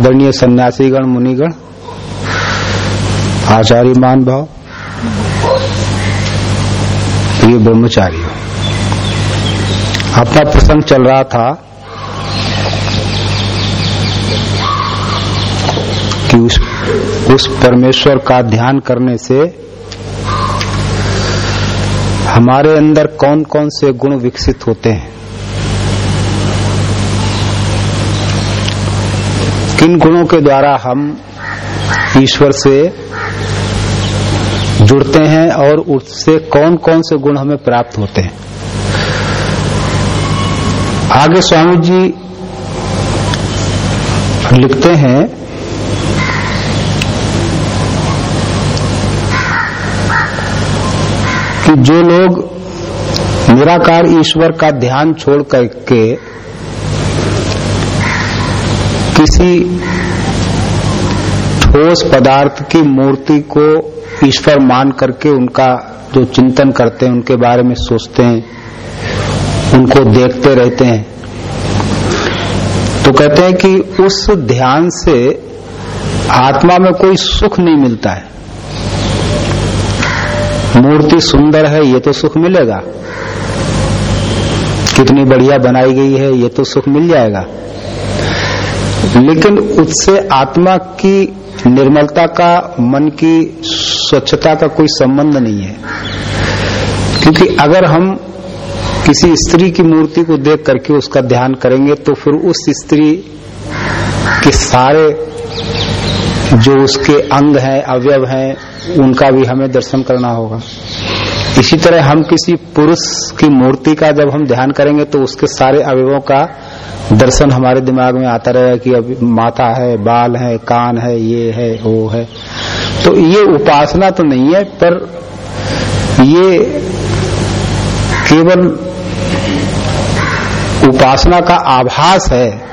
आदरणीय सन्यासीगण, मुनिगण आचार्य मान भाव, प्रिय ब्रह्मचारी अपना प्रसंग चल रहा था कि उस उस परमेश्वर का ध्यान करने से हमारे अंदर कौन कौन से गुण विकसित होते हैं। किन गुणों के द्वारा हम ईश्वर से जुड़ते हैं और उससे कौन कौन से गुण हमें प्राप्त होते हैं? आगे स्वामी जी लिखते हैं, कि जो लोग निराकार ईश्वर का ध्यान छोड़ करके किसी ठोस पदार्थ की मूर्ति को ईश्वर मान करके उनका जो चिंतन करते हैं, उनके बारे में सोचते हैं, उनको देखते रहते हैं। तो कहते हैं कि उस ध्यान से आत्मा में कोई सुख नहीं मिलता है। मूर्ति सुंदर है, ये तो सुख मिलेगा। कितनी बढ़िया बनाई गई है, ये तो सुख मिल जाएगा। लेकिन उससे आत्मा की निर्मलता का, मन की स्वच्छता का कोई संबंध नहीं है। क्योंकि अगर हम किसी स्त्री की मूर्ति को देख करके उसका ध्यान करेंगे तो फिर उस स्त्री के सारे जो उसके अंग हैं, अवयव हैं, उनका भी हमें दर्शन करना होगा। इसी तरह हम किसी पुरुष की मूर्ति का जब हम ध्यान करेंगे तो उसके सारे अवयवों का दर्शन हमारे दिमाग में आता रहेगा कि अब माथा है, बाल है, कान है, ये है, वो है। तो ये उपासना तो नहीं है, पर ये केवल उपासना का आभास है।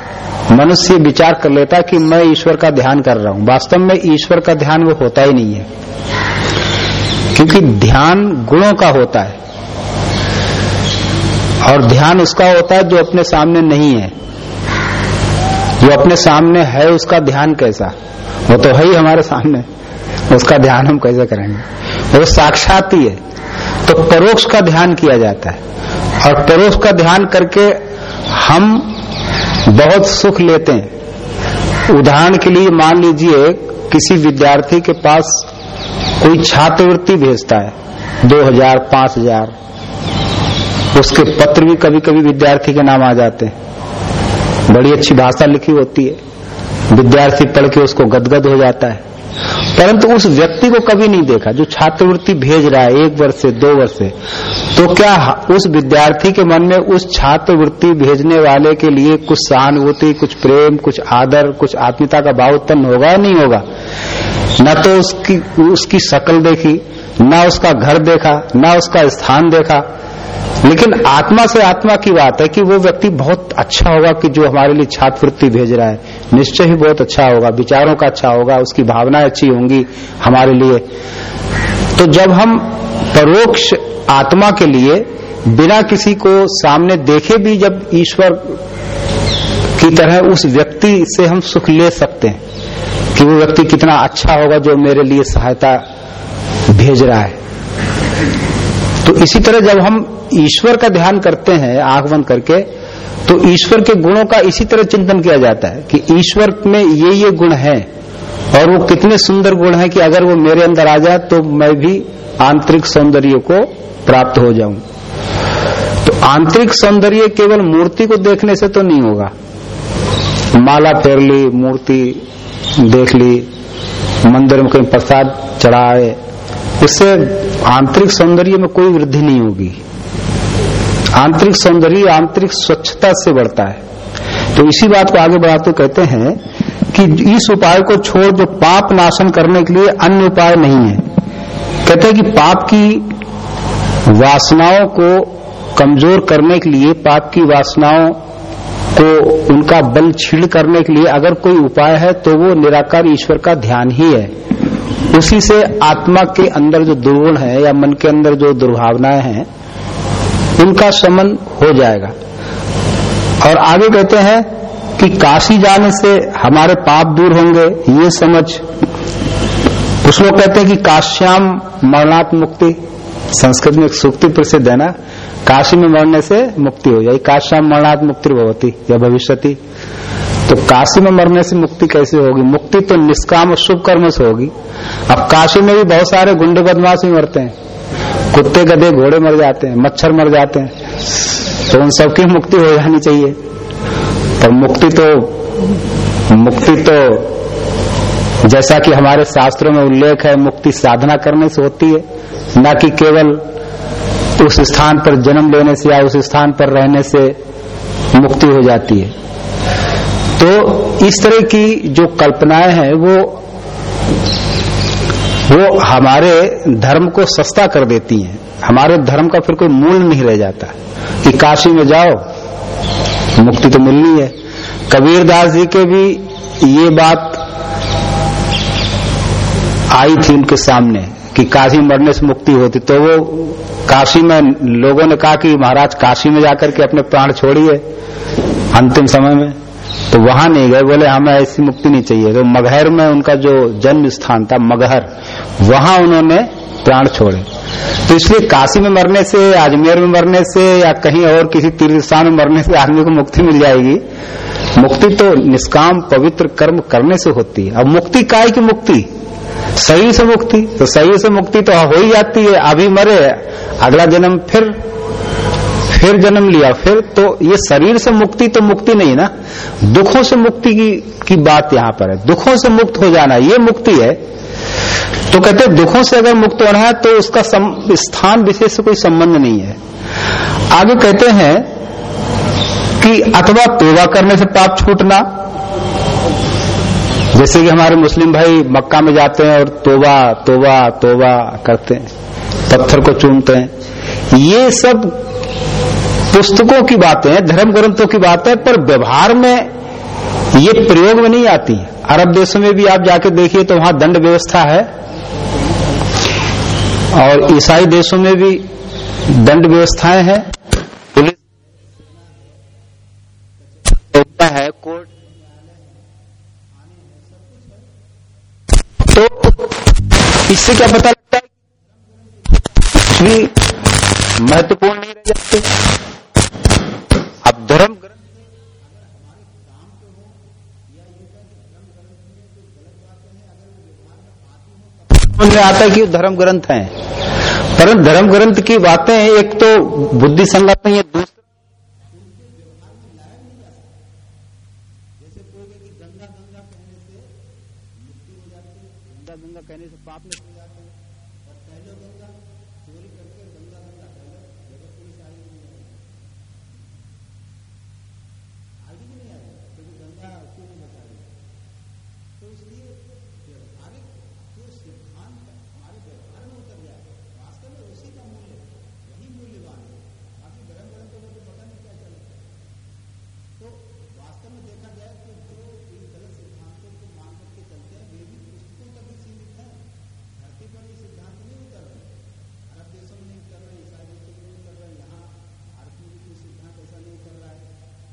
मनुष्य विचार कर लेता कि मैं ईश्वर का ध्यान कर रहा हूँ। वास्तव में ईश्वर का ध्यान वो होता ही नहीं है। क्योंकि ध्यान गुणों का होता है। और ध्यान उसका होता है जो अपने सामने नहीं है। जो अपने सामने है, उसका ध्यान कैसा? वो तो है ही हमारे सामने। उसका ध्यान हम कैसे करेंगे? वो साक्षात ही। है तो परोक्ष का ध्यान किया जाता है। और परोक्ष का ध्यान करके हम बहुत सुख लेते हैं। उदाहरण के लिए मान लीजिए, किसी विद्यार्थी के पास कोई छात्रवृत्ति भेजता है, दो हज़ार, पाँच हज़ार। उसके पत्र भी कभी कभी विद्यार्थी के नाम आ जाते हैं। बड़ी अच्छी भाषा लिखी होती है। विद्यार्थी पढ़ के उसको गदगद हो जाता है। परंतु उस व्यक्ति को कभी नहीं देखा, जो छात्रवृत्ति भेज रहा है, एक वर्ष से, दो वर्ष से। तो क्या उस विद्यार्थी के मन में उस छात्रवृत्ति भेजने वाले के लिए कुछ सहानुभूति, कुछ प्रेम, कुछ आदर, कुछ आत्मीयता का भाव उत्पन्न होगा या नहीं होगा? न तो उसकी उसकी शक्ल देखी, न उसका घर देखा, न उसका स्थान देखा लेकिन आत्मा से आत्मा की बात है कि वो व्यक्ति बहुत अच्छा होगा कि जो हमारे लिए छात्रवृत्ति भेज रहा है। निश्चय ही बहुत अच्छा होगा, विचारों का अच्छा होगा, उसकी भावनाएँ अच्छी होंगी हमारे लिए। तो जब हम परोक्ष आत्मा के लिए बिना किसी को सामने देखे भी जब ईश्वर की तरह उस व्यक्ति से हम सुख ले सकते हैं, कि वो व्यक्ति कितना अच्छा होगा जो मेरे लिए सहायता भेज रहा है। तो इसी तरह जब हम ईश्वर का ध्यान करते हैं आँख बंद करके तो ईश्वर के गुणों का इसी तरह चिंतन किया जाता है कि ईश्वर में ये ये गुण है और वो कितने सुंदर गुण है कि अगर वो मेरे अंदर आ जाए तो मैं भी आंतरिक सौंदर्य को प्राप्त हो जाऊँ। तो आंतरिक सौंदर्य केवल मूर्ति को देखने से तो नहीं होगा। माला फेर ली, मूर्ति देख ली, मंदिर में कहीं प्रसाद चढ़ाए, उससे आंतरिक सौंदर्य में कोई वृद्धि नहीं होगी। आंतरिक सौंदर्य, आंतरिक स्वच्छता से बढ़ता है। तो इसी बात को आगे बढ़ाते कहते हैं कि इस उपाय को छोड़ जो पाप नाशन करने के लिए अन्य उपाय नहीं है। कहते हैं कि पाप की वासनाओं को कमज़ोर करने के लिए, पाप की वासनाओं को उनका बल छीण करने के लिए अगर कोई उपाय है तो वो निराकार ईश्वर का ध्यान ही है। उसी से आत्मा के अंदर जो दुर्गुण है या मन के अंदर जो दुर्भावनाएँ हैं उनका शमन हो जाएगा। और आगे कहते हैं कि काशी जाने से हमारे पाप दूर होंगे, ये समझ। कुछ लोग कहते हैं कि काश्याम मरणात् मुक्ति। संस्कृत में एक सूक्ति प्रसिद्ध है ना, काशी में मरने से मुक्ति हो जाए काश्याम मरणात् मुक्ति भवती या भविष्यति। तो काशी में मरने से मुक्ति कैसे होगी? मुक्ति तो निष्काम और शुभ कर्म से होगी। अब काशी में भी बहुत सारे गुंडे बदमाश भी मरते हैं। कुत्ते गधे घोड़े मर जाते हैं, मच्छर मर जाते हैं। तो उन सबकी मुक्ति हो जानी चाहिए। तो मुक्ति तो मुक्ति तो जैसा कि हमारे शास्त्रों में उल्लेख है, मुक्ति साधना करने से होती है। न कि केवल उस स्थान पर जन्म लेने से या उस स्थान पर रहने से मुक्ति हो जाती है। तो इस तरह की जो कल्पनाएँ हैं, वो वो हमारे धर्म को सस्ता कर देती हैं। हमारे धर्म का फिर कोई मूल नहीं रह जाता। कि काशी में जाओ, मुक्ति तो मिलनी है। कबीरदास जी के भी ये बात आई थी उनके सामने, कि काशी मरने से मुक्ति होती। तो वो काशी में, लोगों ने कहा कि महाराज, काशी में जाकर के अपने प्राण छोड़िए, अंतिम समय में। तो वहाँ नहीं गए, बोले, हमें ऐसी मुक्ति नहीं चाहिए। तो मगहर में उनका जो जन्म स्थान था, मगहर, वहाँ उन्होंने प्राण छोड़े। तो इसलिए काशी में मरने से, अजमेर में मरने से, या कहीं और किसी तीर्थ स्थान में मरने से आदमी को मुक्ति मिल जाएगी। मुक्ति तो निष्काम पवित्र कर्म करने से होती है। अब मुक्ति काय की मुक्ति? शरीर से मुक्ति। तो शरीर से मुक्ति तो हो ही जाती है। अभी मरे, अगला जन्म फिर फिर जन्म लिया फिर तो ये शरीर से मुक्ति तो मुक्ति नहीं ना। दुखों से मुक्ति की की बात यहाँ पर है। दुखों से मुक्त हो जाना ये मुक्ति है। तो कहते दुखों से अगर मुक्त होना है तो उसका सम, स्थान विशेष से कोई संबंध नहीं है। आगे कहते हैं कि अथवा तोबा करने से पाप छूटना। जैसे कि हमारे मुस्लिम भाई मक्का में जाते हैं और तोबा तोबा तोबा करते हैं पत्थर को चूमते हैं। ये सब पुस्तकों की बातें धर्म ग्रंथों की बातें पर व्यवहार में ये प्रयोग में नहीं आती अरब देशों में भी आप जाके देखिए तो वहाँ दंड व्यवस्था है। और ईसाई देशों में भी दंड व्यवस्थाएँ हैं। पुलिस है, कोर्ट। तो इससे क्या पता लगता है कि महत्वपूर्ण नहीं रह जाते। अब धर्म में आता है कि धर्म ग्रंथ है। परंतु धर्म ग्रंथ की बातें एक तो बुद्धि संगत नहीं है दूसरा गंगा कहने से पाप नहीं हो जाते हैं और पहले गंगा चोरी करके गंगा गंगा पहले जगत पुलिस आई नहीं है आगे भी नहीं आई क्योंकि गंगा क्यों नहीं बचा रही तो इसलिए व्यवहारिक जो सिद्धांत हमारे व्यवहार में उतर जाए वास्तव में उसी का मूल्य वही मूल्यवान है बाकी गरम गरम तो लोगों को पता नहीं क्या चले तो वास्तव में देखा जाए तो जो इन गलत सिद्धांतों को मान करके चलते हैं वे भी पुस्तकों तक ही सीमित है धरती पर ये सिद्धांत नहीं उतर रहे अरब देशों में नहीं उतर रहे ईसाई देशों में नहीं उतर रहे यहाँ भारत में भी कोई सिद्धांत ऐसा नहीं उतर रहा है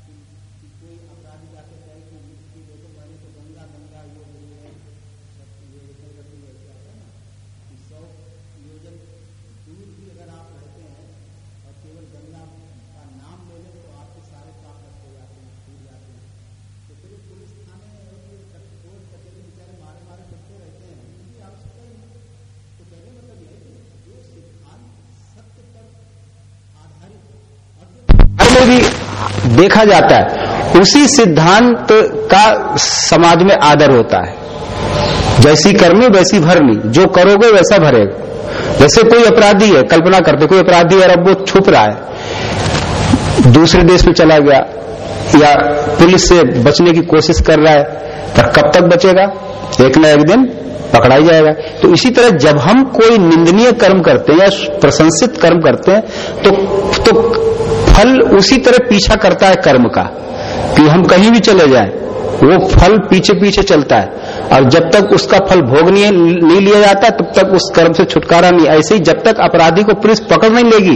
कि, कि कोई अपराधी जाकर कहे कि मुक्ति देखो मैंने तो गंगा गंगा ये बोली है ये निकल करके ऐसे आता है ना कि सौ योजन दूर भी अगर आप रहते हैं और केवल गंगा का नाम ले लें तो आपके सारे पाप नष्ट हो जाते हैं छूट जाते हैं तो फिर पुलिस थाने और ये कोर्ट कचहरी बेचारे मारे मारे फिरते रहते हैं उनकी आवश्यकता ही नहीं तो कहने मतलब यह है कि जो सिद्धांत सत्य पर आधारित और में भी देखा जाता है, उसी सिद्धांत का समाज में आदर होता है। जैसी करनी, वैसी भरनी, जो करोगे वैसा भरेगा। जैसे कोई अपराधी है, कल्पना करते कोई अपराधी है और अब वो छुप रहा है। दूसरे देश में चला गया, या पुलिस से बचने की कोशिश कर रहा है पर कब तक बचेगा? एक न एक दिन पकड़ा ही जाएगा। तो इसी तरह जब हम कोई निंदनीय कर्म करते हैं या प्रशंसित कर्म करते हैं तो तो फल उसी तरह पीछा करता है कर्म का कि हम कहीं भी चले जाएँ वो फल पीछे पीछे चलता है। और जब तक उसका फल भोग नहीं, नहीं लिया जाता तब तक उस कर्म से छुटकारा नहीं। ऐसे ही जब तक अपराधी को पुलिस पकड़ नहीं लेगी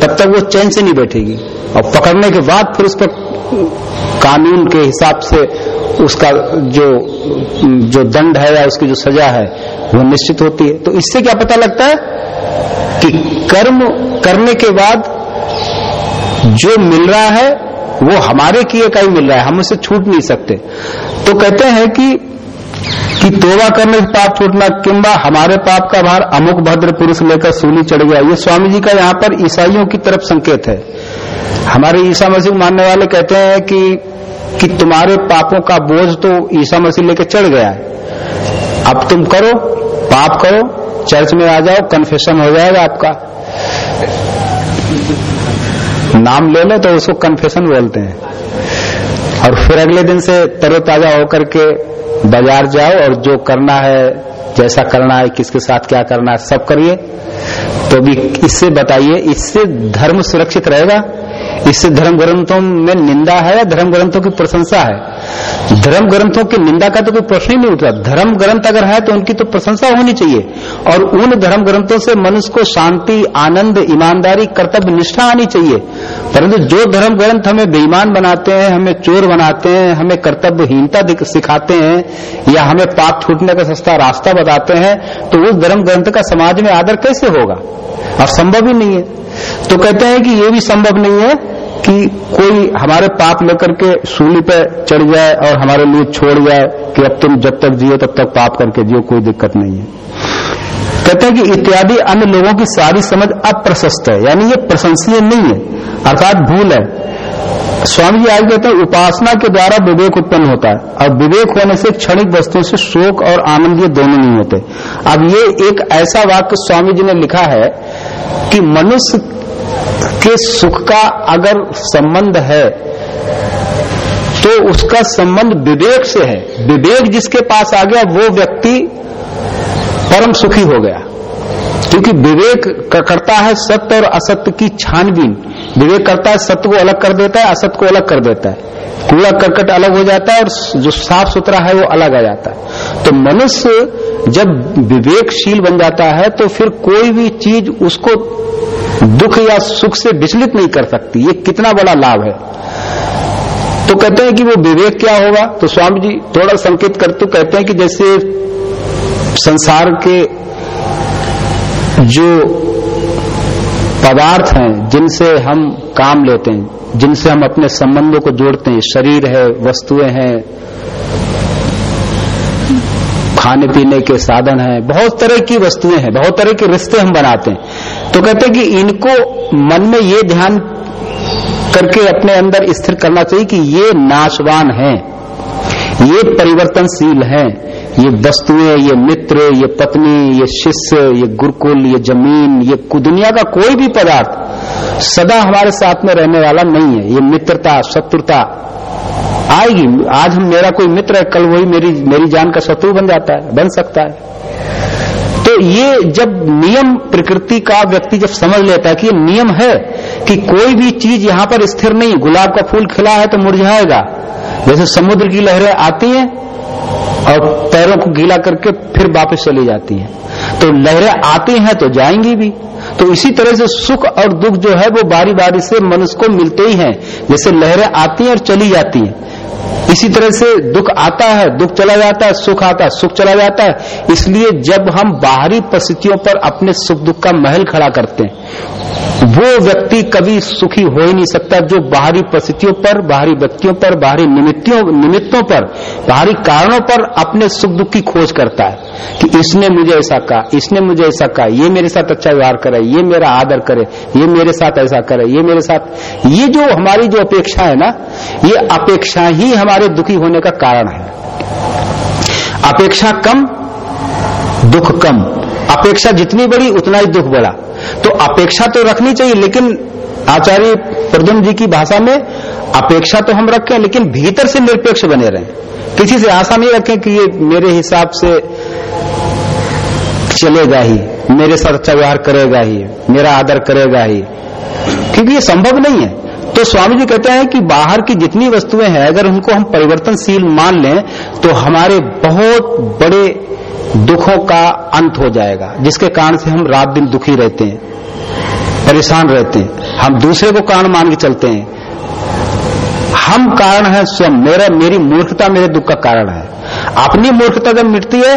तब तक वो चैन से नहीं बैठेगी। और पकड़ने के बाद फिर उस पर कानून के हिसाब से उसका जो जो दंड है या उसकी जो सजा है वो निश्चित होती है। तो इससे क्या पता लगता है कि कर्म करने के बाद जो मिल रहा है, वो हमारे किए का ही मिल रहा है, हम उसे छूट नहीं सकते। तो कहते हैं कि कि तोबा करने से पाप छूटना किंबा हमारे पाप का भार अमुक भद्र पुरुष लेकर सूली चढ़ गया। ये स्वामी जी का यहाँ पर ईसाइयों की तरफ़ संकेत है। हमारे ईसा मसीह मानने वाले कहते हैं कि कि तुम्हारे पापों का बोझ तो ईसा मसीह लेकर चढ़ गया है। अब तुम करो, पाप करो, चर्च में आ जाओ कन्फेशन हो जाएगा आपका। नाम ले लो तो उसको कन्फेशन बोलते हैं। और फिर अगले दिन से तरोताजा होकर के बाज़ार जाओ और जो करना है, जैसा करना है, किसके साथ क्या करना है, सब करिए। तो भी इससे बताइए, इससे धर्म सुरक्षित रहेगा? इससे धर्म ग्रंथों में निंदा है या धर्म ग्रंथों की प्रशंसा है? धर्म ग्रंथों की निंदा का तो कोई प्रश्न ही नहीं उठता। धर्म ग्रंथ अगर है तो उनकी तो प्रशंसा होनी चाहिए। और उन धर्म ग्रंथों से मनुष्य को शांति, आनंद, ईमानदारी, कर्तव्य, निष्ठा आनी चाहिए। परंतु जो धर्म ग्रंथ हमें बेईमान बनाते हैं, हमें चोर बनाते हैं, हमें कर्तव्यहीनता सिखाते हैं, या हमें पाप छूटने का सस्ता रास्ता बताते हैं तो उस धर्म ग्रंथ का समाज में आदर कैसे होगा? और संभव ही नहीं है। तो कहते हैं कि ये भी संभव नहीं है कि कोई हमारे पाप लेकर के सूली पे चढ़ जाए और हमारे लिए छोड़ जाए कि अब तुम जब तक जियो तब तक पाप करके जियो, कोई दिक्कत नहीं है। कहते हैं कि इत्यादि अन्य लोगों की सारी समझ अप्रशस्त है, यानी ये प्रशंसनीय नहीं है, अर्थात भूल है। स्वामी जी आगे कहते हैं, उपासना के द्वारा विवेक उत्पन्न होता है। और विवेक होने से क्षणिक वस्तुओं से शोक और आनंद ये दोनों नहीं होते। अब ये एक ऐसा वाक्य स्वामी जी ने लिखा है कि मनुष्य के सुख का अगर संबंध है तो उसका संबंध विवेक से है। विवेक जिसके पास आ गया, वो व्यक्ति परम सुखी हो गया। क्योंकि विवेक करता है सत्य और असत्य की छानबीन। विवेक करता है, सत्य को अलग कर देता है, असत्य को अलग कर देता है। कूड़ा करकट अलग हो जाता है और जो साफ़ सुथरा है वो अलग आ जाता है। तो मनुष्य जब विवेकशील बन जाता है तो फिर कोई भी चीज़ उसको दुख या सुख से विचलित नहीं कर सकती। ये कितना बड़ा लाभ है। तो कहते हैं कि वो विवेक क्या होगा? तो स्वामी जी थोड़ा संकेत करते, कहते हैं कि जैसे संसार के जो पदार्थ हैं, जिनसे हम काम लेते हैं, जिनसे हम अपने संबंधों को जोड़ते हैं, शरीर है, वस्तुएँ हैं, खाने पीने के साधन हैं, बहुत तरह की वस्तुएँ हैं, बहुत तरह के रिश्ते हम बनाते हैं। तो कहते हैं कि इनको मन में ये ध्यान करके अपने अंदर स्थिर करना चाहिए कि ये नाशवान हैं, ये परिवर्तनशील हैं ये वस्तुएँ ये मित्र, ये पत्नी, ये शिष्य, ये गुरुकुल, ये ज़मीन, ये दुनिया का कोई भी पदार्थ सदा हमारे साथ में रहने वाला नहीं है। ये मित्रता, शत्रुता आएगी। आज हम मेरा कोई मित्र है, कल वही मेरी मेरी जान का शत्रु बन जाता है, बन सकता है। तो ये जब नियम प्रकृति का व्यक्ति जब समझ लेता है कि ये नियम है कि कोई भी चीज़ यहाँ पर स्थिर नहीं, गुलाब का फूल खिला है तो मुरझाएगा। जैसे समुद्र की लहरें आती हैं और पैरों को गीला करके फिर वापस चली जाती है। तो लहरें आती हैं तो जाएँगी भी। तो इसी तरह से सुख और दुख जो है वो बारी बारी से मनुष्य को मिलते ही हैं। जैसे लहरें आती हैं और चली जाती हैं। इसी तरह से दुख आता है, दुख चला जाता है, सुख आता है, सुख चला जाता है। इसलिए जब हम बाहरी परिस्थितियों पर अपने सुख दुख का महल खड़ा करते हैं वो व्यक्ति कभी सुखी हो ही नहीं सकता जो बाहरी परिस्थितियों पर, बाहरी व्यक्तियों पर, बाहरी निमित्तों निमित्तों पर, बाहरी कारणों पर अपने सुख दुख की खोज करता है कि इसने मुझे ऐसा कहा, इसने मुझे ऐसा कहा, ये मेरे साथ अच्छा व्यवहार करे, ये मेरा आदर करे, ये मेरे साथ ऐसा करे, ये मेरे साथ, ये जो हमारी जो अपेक्षा है ना, ये अपेक्षा ही हमारे दुखी होने का कारण है। अपेक्षा कम, दुख कम। अपेक्षा जितनी बड़ी, उतना ही दुख बड़ा। तो अपेक्षा तो रखनी चाहिए, लेकिन आचार्य प्रद्युम जी की भाषा में अपेक्षा तो हम रखें, लेकिन भीतर से निरपेक्ष बने रहें। किसी से आशा नहीं रखें कि ये मेरे हिसाब से चलेगा ही, मेरे साथ व्यवहार करेगा ही, मेरा आदर करेगा ही। क्योंकि ये संभव नहीं है। तो स्वामी जी कहते हैं कि बाहर की जितनी वस्तुएँ हैं, अगर उनको हम परिवर्तनशील मान लें तो हमारे बहुत बड़े दुखों का अंत हो जाएगा, जिसके कारण से हम रात दिन दुखी रहते हैं, परेशान रहते हैं। हम दूसरे को कारण मान के चलते हैं। हम कारण है स्वयं। मेरा, मेरी मूर्खता मेरे दुख का कारण है। अपनी मूर्खता जब मिटती है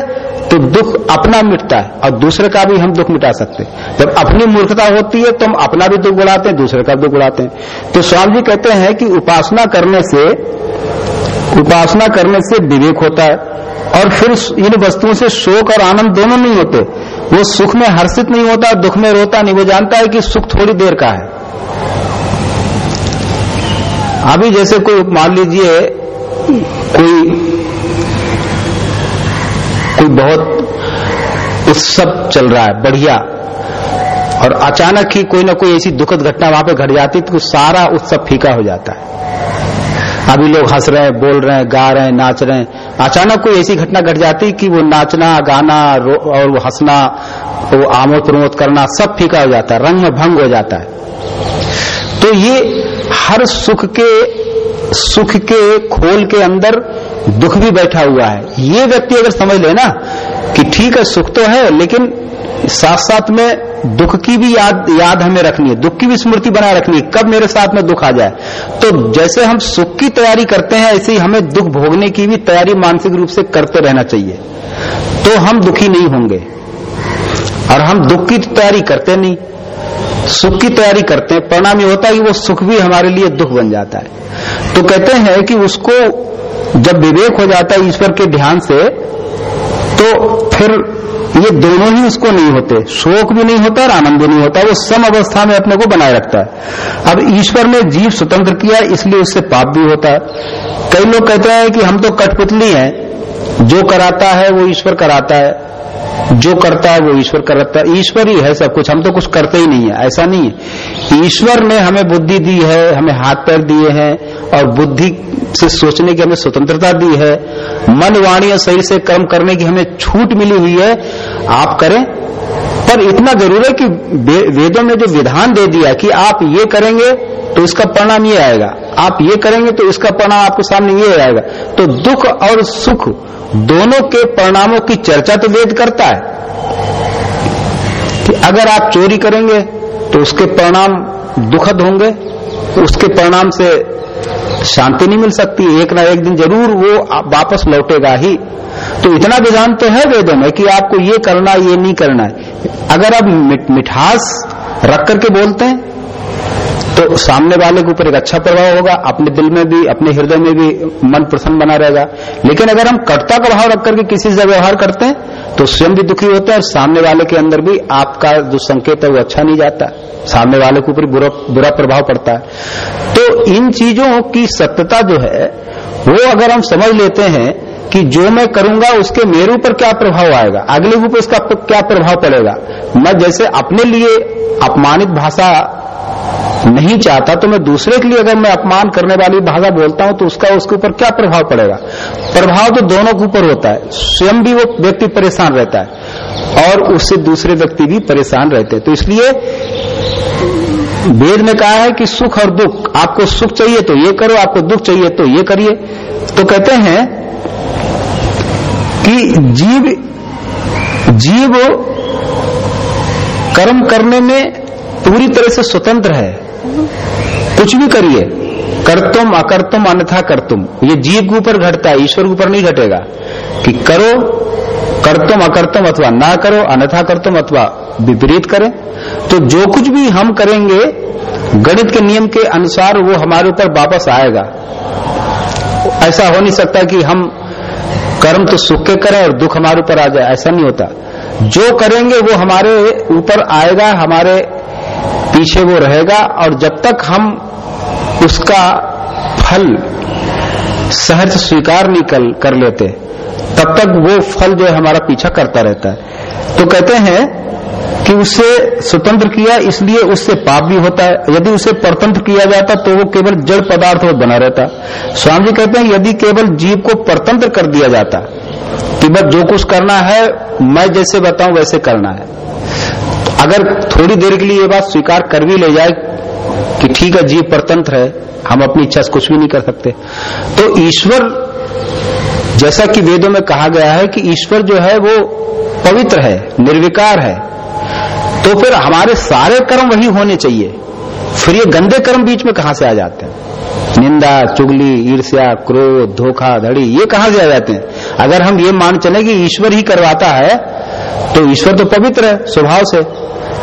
तो दुख अपना मिटता है, और दूसरे का भी हम दुख मिटा सकते हैं। जब अपनी मूर्खता होती है तो हम अपना भी दुख बुलाते हैं, दूसरे का दुख बुलाते हैं। तो स्वामी जी कहते हैं कि उपासना करने से, उपासना करने से विवेक होता है, और फिर इन वस्तुओं से शोक और आनंद दोनों नहीं होते। वो सुख में हर्षित नहीं होता, दुख में रोता नहीं। वो जानता है कि सुख थोड़ी देर का है। अभी जैसे कोई, मान लीजिए, कोई कोई बहुत उत्सव चल रहा है, बढ़िया। और अचानक ही कोई ना कोई ऐसी दुखद घटना वहाँ पे घट जाती तो सारा उत्सव फीका हो जाता है। अभी लोग हंस रहे हैं, बोल रहे हैं, गा रहे हैं, नाच रहे हैं। अचानक कोई ऐसी घटना घट जाती कि वो नाचना, गाना और वो हंसना, वो आमोद प्रमोद करना, सब फीका हो जाता है, रंग भंग हो जाता है। तो ये हर सुख के सुख के खोल के अंदर दुख भी बैठा हुआ है। ये व्यक्ति अगर समझ ले ना कि ठीक है, सुख तो है, लेकिन साथ साथ में दुख की भी याद याद हमें रखनी है, दुख की भी स्मृति बनाए रखनी है, कब मेरे साथ में दुख आ जाए। तो जैसे हम सुख की तैयारी करते हैं, ऐसे ही हमें दुख भोगने की भी तैयारी मानसिक रूप से करते रहना चाहिए। तो हम दुखी नहीं होंगे, और हम दुख की तैयारी करते नहीं। सुख की तैयारी करते हैं, परिणाम ये होता है कि वो सुख भी हमारे लिए दुख बन जाता है। तो कहते हैं कि उसको जब विवेक हो जाता है ईश्वर के ध्यान से तो फिर ये दोनों ही उसको नहीं होते। शोक भी नहीं होता और आनंद भी नहीं होता। वो सम अवस्था में अपने को बनाए रखता है। अब ईश्वर ने जीव स्वतंत्र किया, इसलिए उससे पाप भी होता है। कई लोग कहते हैं कि हम तो कठपुतली हैं। जो कराता है, वो ईश्वर कराता है। जो करता है वो ईश्वर करता है। ईश्वर ही है सब कुछ, हम तो कुछ करते ही नहीं है, ऐसा नहीं है। ईश्वर ने हमें बुद्धि दी है, हमें हाथ पैर दिए हैं, और बुद्धि से सोचने की हमें स्वतंत्रता दी है। मन वाणी और शरीर से कर्म करने की हमें छूट मिली हुई है। आप करें पर इतना ज़रूर है कि वेदों ने जो विधान दे दिया कि आप ये करेंगे तो इसका परिणाम ये आएगा। आप ये करेंगे तो इसका परिणाम आपके सामने ये आएगा। तो दुख और सुख दोनों के परिणामों की चर्चा तो वेद करता है। कि अगर आप चोरी करेंगे तो उसके परिणाम दुखद होंगे, उसके परिणाम से शांति नहीं मिल सकती, एक ना एक दिन ज़रूर वो वापस लौटेगा ही। तो इतना विधान तो है वेदों में कि आपको ये करना ये नहीं करना है। अगर आप मिठास रख करके बोलते हैं तो सामने वाले के ऊपर एक अच्छा प्रभाव होगा, अपने दिल में भी, अपने हृदय में भी मन प्रसन्न बना रहेगा। लेकिन अगर हम कटता का भाव रख करके किसी से व्यवहार करते हैं तो स्वयं भी दुखी होते हैं और सामने वाले के अंदर भी आपका जो संकेत है, वो अच्छा नहीं जाता। सामने वाले के ऊपर बुरा बुरा प्रभाव पड़ता है। तो इन चीज़ों की सत्यता जो है, वो अगर हम समझ लेते हैं कि जो मैं करूँगा, उसके मेरे ऊपर क्या प्रभाव आएगा? अगले ऊपर उसका क्या प्रभाव पड़ेगा? मैं जैसे अपने लिए अपमानित भाषा नहीं चाहता तो मैं दूसरे के लिए अगर मैं अपमान करने वाली भाषा बोलता हूँ तो उसका, उसके ऊपर क्या प्रभाव पड़ेगा? प्रभाव तो दोनों के ऊपर होता है। स्वयं भी वो व्यक्ति परेशान रहता है, और उससे दूसरे व्यक्ति भी परेशान रहते हैं। तो इसलिए वेद में कहा है कि सुख और दुख, आपको सुख चाहिए तो ये करो, आपको दुख चाहिए तो ये करिए। तो कहते हैं कि जीव जीव कर्म करने में पूरी तरह से स्वतंत्र है। कुछ भी करिए। करतुम, अकर्तुम, अन्यथा करतुम। ये जीव के ऊपर घटता है, ईश्वर के ऊपर नहीं घटेगा। कि करो, करतुम, अकर्तुम अथवा ना करो, अन्यथा करतुम अथवा विपरीत करें। तो जो कुछ भी हम करेंगे, गणित के नियम के अनुसार वो हमारे ऊपर वापस आएगा। ऐसा हो नहीं सकता कि हम कर्म तो सुख के करें और दुख हमारे ऊपर आ जाए ऐसा नहीं होता। जो करेंगे वो हमारे ऊपर आएगा हमारे पीछे वो रहेगा और जब तक हम उसका फल सहज स्वीकार नहीं कर, कर लेते तब तक वो फल जो है हमारा पीछा करता रहता है। तो कहते हैं कि उसे स्वतंत्र किया, इसलिए उससे पाप भी होता है। यदि उसे परतंत्र किया जाता तो वो केवल जड़ पदार्थ में बना रहता। स्वामी जी कहते हैं, यदि केवल जीव को परतंत्र कर दिया जाता, कि बस जो कुछ करना है, मैं जैसे बताऊँ, वैसे करना है। अगर थोड़ी देर के लिए ये बात स्वीकार कर भी ले जाए, कि ठीक है, जीव परतंत्र है, हम अपनी इच्छा से कुछ भी नहीं कर सकते। तो ईश्वर, जैसा कि वेदों में कहा गया है कि ईश्वर जो है, वो पवित्र है, निर्विकार है। तो फिर हमारे सारे कर्म वही होने चाहिए। फिर ये गंदे कर्म बीच में कहाँ से आ जाते हैं? निंदा, चुगली, ईर्ष्या, क्रोध, धोखा, धड़ी, ये कहाँ से आ जाते हैं? अगर हम ये मान चले कि ईश्वर ही करवाता है तो ईश्वर तो पवित्र है, स्वभाव से।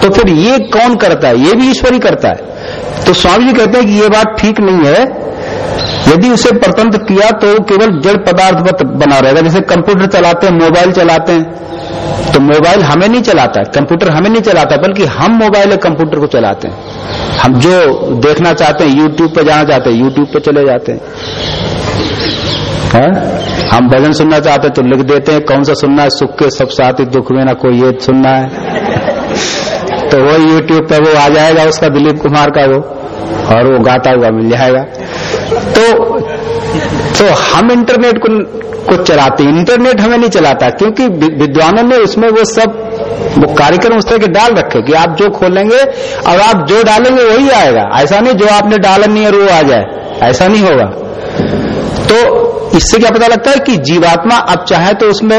तो फिर ये कौन करता है? ये भी ईश्वर ही करता है। तो स्वामी जी कहते हैं कि ये बात ठीक नहीं है। यदि उसे परतंत्र किया तो केवल जड़ पदार्थ बना रहेगा। जैसे कंप्यूटर चलाते हैं, मोबाइल चलाते हैं तो मोबाइल हमें नहीं चलाता कंप्यूटर हमें नहीं चलाता, बल्कि हम मोबाइल और कंप्यूटर को चलाते हैं। हम जो देखना चाहते हैं यूट्यूब पर जाना चाहते हैं यूट्यूब पर चले जाते हैं। है? हम भजन सुनना चाहते हैं तो लिख देते हैं, कौन सा सुनना है, सुख के सब साथी, दुख में ना कोई ये सुनना है। तो वो यूट्यूब पर वो आ जाएगा, उसका दिलीप कुमार का वो। और वो गाता हुआ मिल जाएगा तो तो हम इंटरनेट को को चलाते इंटरनेट हमें नहीं चलाता, क्योंकि विद्वानों ने उसमें वो सब वो कार्यक्रम उस तरह के डाल रखे कि आप जो खोलेंगे और आप जो डालेंगे वही आएगा। ऐसा नहीं जो आपने डाला नहीं है वो आ जाए। ऐसा नहीं होगा। तो इससे क्या पता लगता है कि जीवात्मा अब चाहे तो उसमें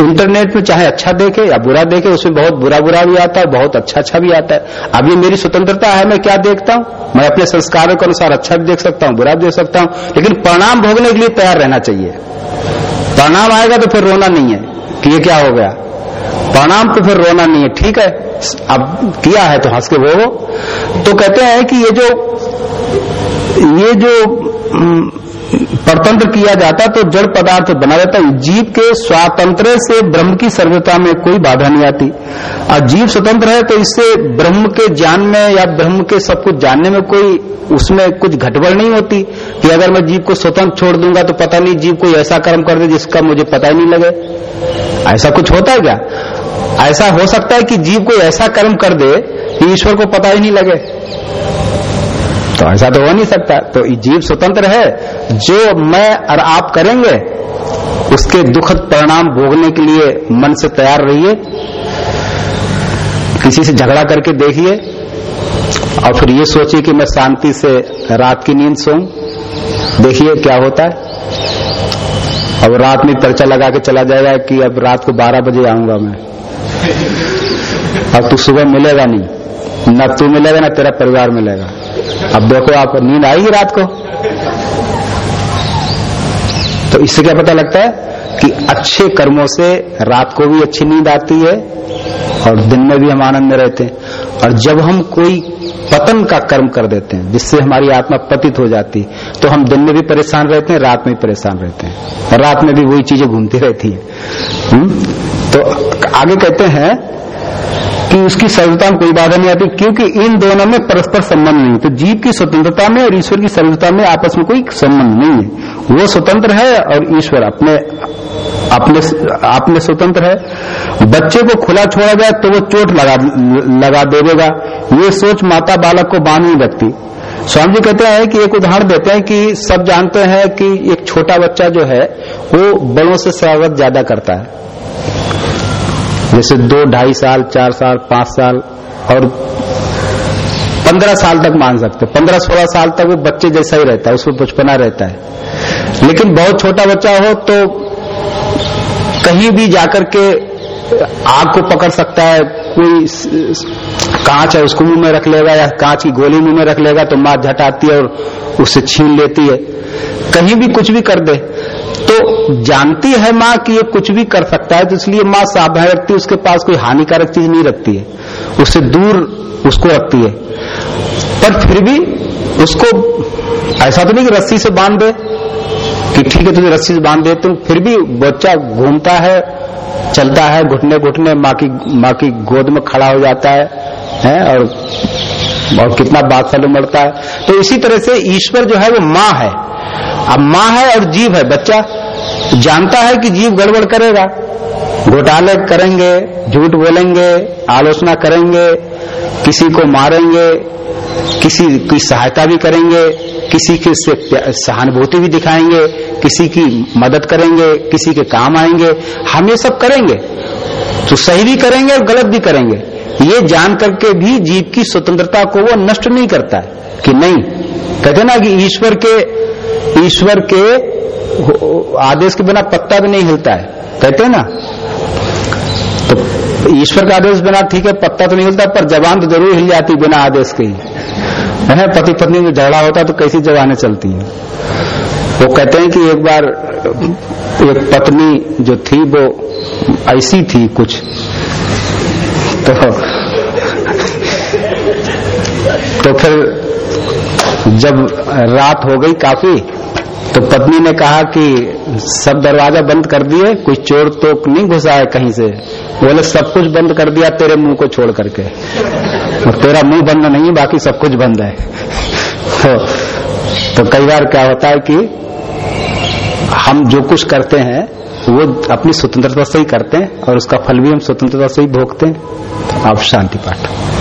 इंटरनेट में चाहे अच्छा देखे या बुरा देखे, उसमें बहुत बुरा बुरा भी आता है, बहुत अच्छा अच्छा भी आता है। अब ये मेरी स्वतंत्रता है, मैं क्या देखता हूँ? मैं अपने संस्कारों के अनुसार अच्छा भी देख सकता हूँ, बुरा भी देख सकता हूँ, लेकिन परिणाम भोगने के लिए तैयार रहना चाहिए। परिणाम आएगा तो फिर रोना नहीं है कि ये क्या हो गया। परिणाम तो फिर रोना नहीं है, ठीक है, अब किया है तो हंस के वो तो कहते हैं कि ये जो ये जो परतंत्र किया जाता तो जड़ पदार्थ बना रहता। जीव के स्वातंत्र से ब्रह्म की सर्वता में कोई बाधा नहीं आती। और जीव स्वतंत्र है तो इससे ब्रह्म के ज्ञान में या ब्रह्म के सब कुछ जानने में कोई उसमें कुछ घटबड़ नहीं होती। कि अगर मैं जीव को स्वतंत्र छोड़ दूँगा तो पता नहीं जीव कोई ऐसा कर्म कर दे जिसका मुझे पता ही नहीं लगे। ऐसा कुछ होता है क्या? ऐसा हो सकता है कि जीव कोई ऐसा कर्म कर दे कि ईश्वर को पता ही नहीं लगे। तो ऐसा तो हो नहीं सकता। तो जीव स्वतंत्र है। जो मैं और आप करेंगे, उसके दुखद परिणाम भोगने के लिए मन से तैयार रहिए, किसी से झगड़ा करके देखिए, और फिर ये सोचिए कि मैं शांति से रात की नींद सोऊं। देखिए क्या होता है। अब रात में पर्चा लगा के चला जाएगा कि अब रात को 12 बजे आऊँगा मैं। अब तू सुबह मिलेगा नहीं। न तू मिलेगा, ना तेरा परिवार मिलेगा। अब देखो आपको नींद आएगी रात को? तो इससे क्या पता लगता है कि अच्छे कर्मों से रात को भी अच्छी नींद आती है और दिन में भी हम आनंद में रहते हैं। और जब हम कोई पतन का कर्म कर देते हैं, जिससे हमारी आत्मा पतित हो जाती तो हम दिन में भी परेशान रहते हैं, रात में भी परेशान रहते हैं। और रात में भी वही चीज़ें घूमती रहती है। हुँ? तो आगे कहते हैं कि उसकी सर्वता में कोई बाधा नहीं आती, क्योंकि इन दोनों में परस्पर संबंध नहीं तो जीव की स्वतंत्रता में और ईश्वर की सर्वता में आपस में कोई संबंध नहीं है। वो स्वतंत्र है और ईश्वर अपने अपने अपने स्वतंत्र है। बच्चे को खुला छोड़ा जाए तो वो चोट लगा लगा देगा ये सोच माता बालक को बाँध नहीं रखती। स्वामी जी कहते हैं कि एक उदाहरण देते हैं कि सब जानते हैं कि एक छोटा बच्चा जो है, वो बड़ों से स्वागत ज़्यादा करता है। जैसे दो, ढाई साल, चार साल, पाँच साल और पंद्रह साल तक मान सकते पंद्रह, सोलह साल तक वो बच्चे जैसा ही रहता है, उसमें बचपना रहता है। लेकिन बहुत छोटा बच्चा हो तो कहीं भी जाकर के आग को पकड़ सकता है, कोई कांच है उसको मुँह में रख लेगा या कांच की गोली मुँह में रख लेगा तो माँ झटाती है और उससे छीन लेती है। कहीं भी कुछ भी कर दे तो जानती है माँ कि ये कुछ भी कर सकता है तो इसलिए माँ सावधान रखती है उसके पास कोई हानिकारक चीज़ नहीं रखती है। उससे दूर उसको रखती है। पर फिर भी उसको ऐसा तो नहीं कि रस्सी से बाँध दे कि ठीक है तुझे रस्सी से बाँध दे तो फिर भी बच्चा घूमता है चलता है घुटने घुटने माँ की माँ की गोद में खड़ा हो जाता है, है और और कितना सालू मरता है। तो इसी तरह से ईश्वर जो है वो माँ है। अब माँ है और जीव है, बच्चा। जानता है कि जीव गड़बड़ करेगा। घोटाले करेंगे, झूठ बोलेंगे, आलोचना करेंगे, किसी को मारेंगे, किसी की सहायता भी करेंगे, किसी के से सहानुभूति भी दिखाएँगे, किसी की मदद करेंगे, किसी के काम आएँगे। हम ये सब करेंगे। तो सही भी करेंगे और गलत भी करेंगे। ये जान करके भी जीव की स्वतंत्रता को वो नष्ट नहीं करता है कि नहीं। कहते ना कि ईश्वर के ईश्वर के आदेश के बिना पत्ता भी नहीं हिलता है। कहते हैं ना? तो ईश्वर का आदेश बिना ठीक है, पत्ता तो नहीं हिलता, पर जवान तो ज़रूर हिल जाती बिना आदेश के ही। है पति पत्नी में झगड़ा होता तो कैसी जबानें चलती हैं? वो कहते हैं कि एक बार, एक पत्नी जो थी, वो ऐसी थी कुछ। तो तो फिर जब रात हो गई काफ़ी तो पत्नी ने कहा कि सब दरवाज़ा बंद कर दिए कोई चोर तो नहीं घुसा है कहीं से। बोले सब कुछ बंद कर दिया तेरे मुँह को छोड़ करके। और तेरा मुँह बंद नहीं बाकी सब कुछ बंद है। तो, तो कई बार क्या होता है कि हम जो कुछ करते हैं वो अपनी स्वतंत्रता से ही करते हैं और उसका फल भी हम स्वतंत्रता से ही भोगते हैं। आप शांति पाठ।